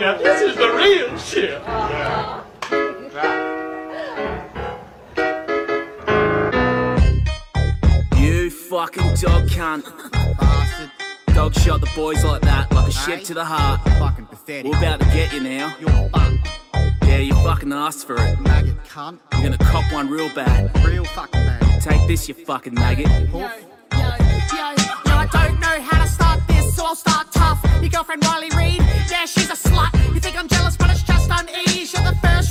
Now this is the real shit. You fucking dog cunt. Bastard. Dog shot the boys like that, like a shit to the heart. Fucking pathetic. We're about to get you now. You're fucked. Yeah, you fucking asked for it. Maggot cunt. I'm gonna cop one real bad. Real fucking bad. Take this, you fucking maggot. Yo, yo, yo, yo, I don't know how to start this, so I'll start your girlfriend Riley Reid, yeah, she's a slut. You think I'm jealous, but it's just unease. You're the first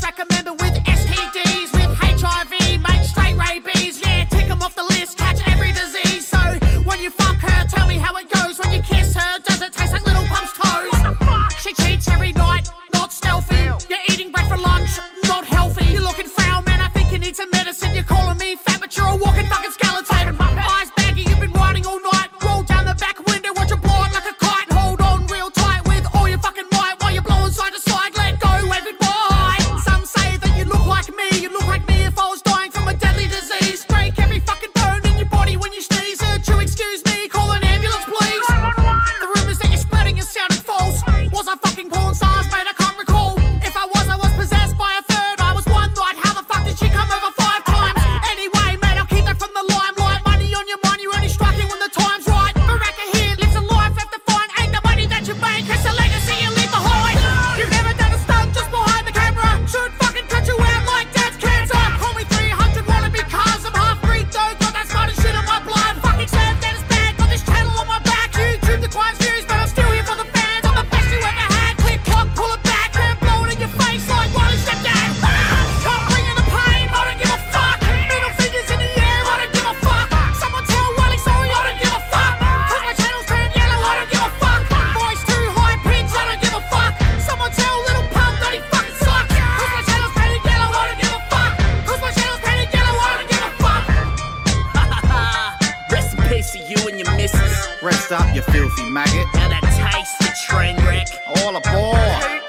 They of you and your missus. Rest up, you filthy maggot. Now that tastes the train wreck. All aboard.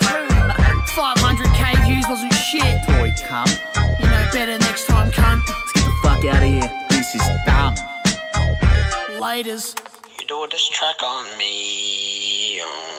500k views wasn't shit. Boy, come. You know better next time, cunt. Let's get the fuck out of here. This is dumb. Laters. You do this track on me. Oh.